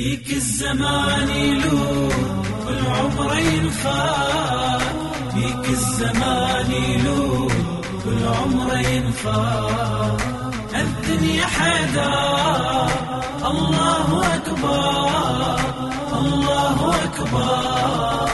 بيك الزمان يلوم والعمر ينفاد بيك الزمان يلوم والعمر ينفاد الدنيا حدا الله أكبر. الله أكبر.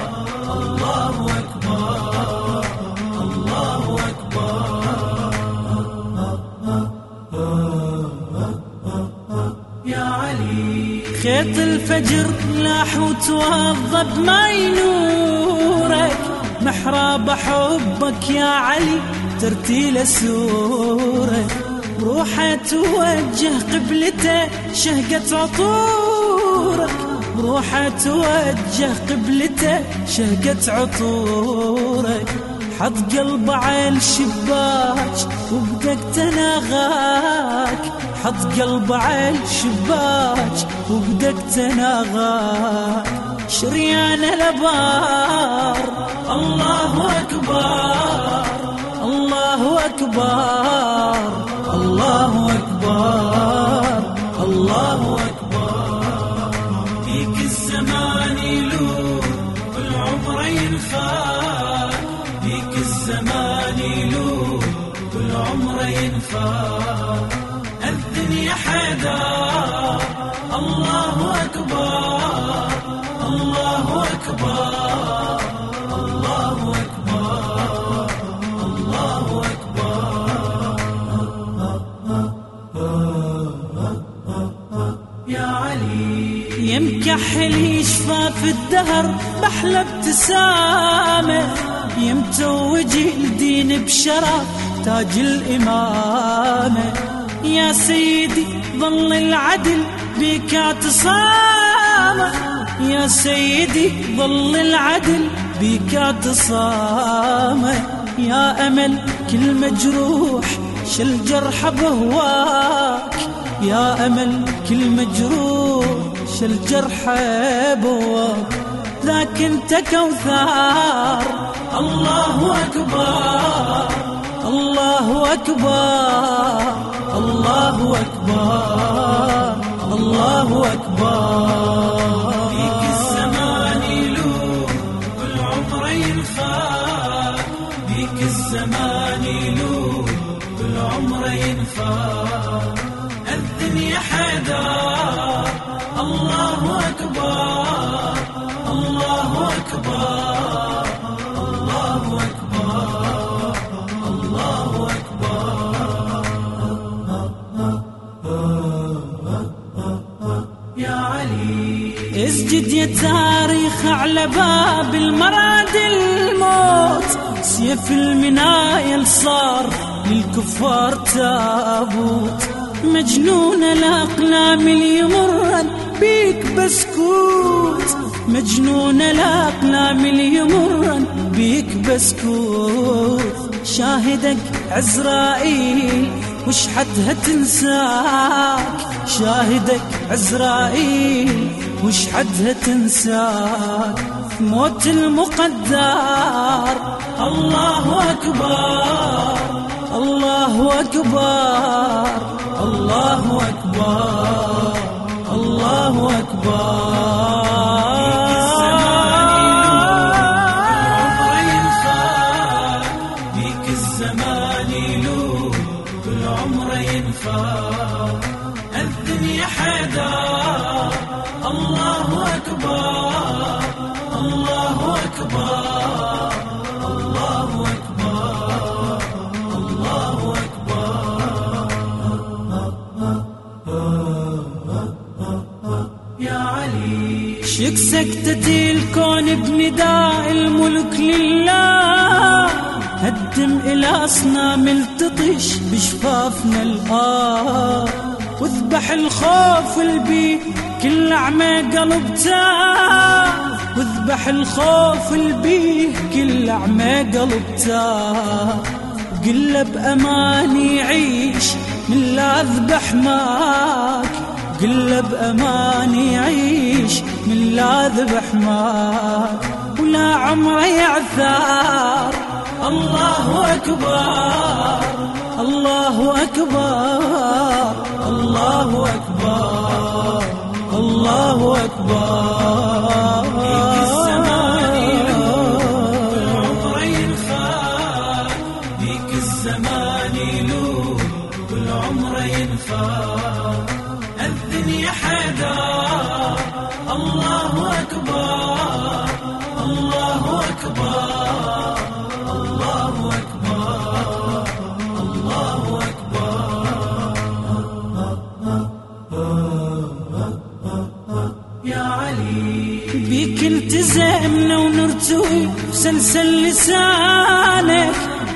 خيط الفجر لاح وتوضب ما ينورك. محراب حبك يا علي ترتيل سورك روحه توجه قبلته شهقة عطورك. بروحه توجه قبلته شهقة عطورك. حط قلبه على الشباك وبدك تناغاك. حط قلبه على الشباك وبدك تناغاك. شريان الأبار. الله أكبر. الله أكبر. الله أكبر. الله أكبر. فيك الزمان يلوم والعمر ينفاد فيك الزمان يلوم والعمر ينفاد الدنيا حدا الله أكبر الله أكبر الله أكبر الله أكبر. يا علي. يمكحل شفاف الدهر بحلى ابتسامة. يمتوج الدين بشرف تاج الإمامة. يا سيدي ظل العدل بك اعتصامة يا سيدي ظل العدل بك اعتصامة يا أمل كل مجروح شل جرح بهواك. يا أمل كل مجروح شل جرح بهواك. ذاك انت كوثار الله أكبر. الله أكبر. الله أكبر. الله أكبر. فيك الزمان يلوم والعمر ينفاد فيك الزمان يلوم والعمر ينفاد يا علي. اسجد يا تاريخ على باب المراد الموت. سيف المنايل صار للكفار تابوت. مجنون الأقلام اللي يمرن بيك بسكوت. مجنون الأقلام اللي يمرن بيك بسكوت. شاهدك عزرائيل وش حدها تنساك شاهدك عزرائيل وش حدها تنساك موت المقدر الله أكبر الله أكبر الله أكبر الله أكبر. الدنيا حدا. الله أكبر. الله أكبر. الله أكبر. الله أكبر. يا علي. شك سكتة الكون بنداء الملك لله. هدم إلى أصنام التطش بشفافنا الآه واذبح الخوف البيه كل أعمى قلبته واذبح الخوف البيه كل أعمى قلبته قل بأمان يعيش من لا أذبح ماك. قل بأمان يعيش من لا أذبح ماك. ولا عمره يعثار الله أكبر. الله أكبر. الله أكبر. الله أكبر. فيك الزمان يلوم والعمر ينفاد التزمنا ونرتوي بسلسل لسانك.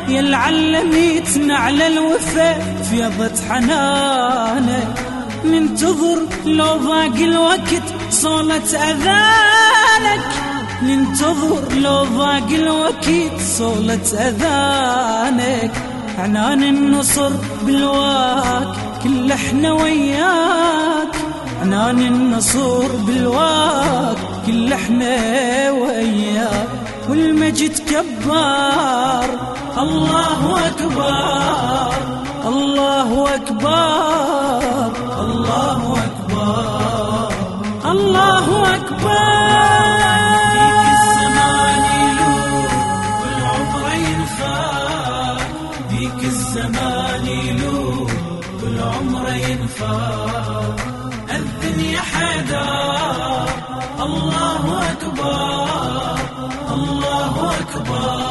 يا العلميتنا على الوفا في يضة حنانك. ننتظر لو ضاق الوقت صولة أذانك. ننتظر لو ضاق الوقت صولة أذانك. عنان النصر بالواك كل إحنا وياك. عنان النصر بالواك كل إحنا وياك والمجد كبار الله أكبر الله أكبر الله أكبر الله أكبر. الزمان يلوم والعمر ينفاد فيك الزمان يلوم والعمر ينفاد أذن يا حدا. الله أكبر. الله أكبر.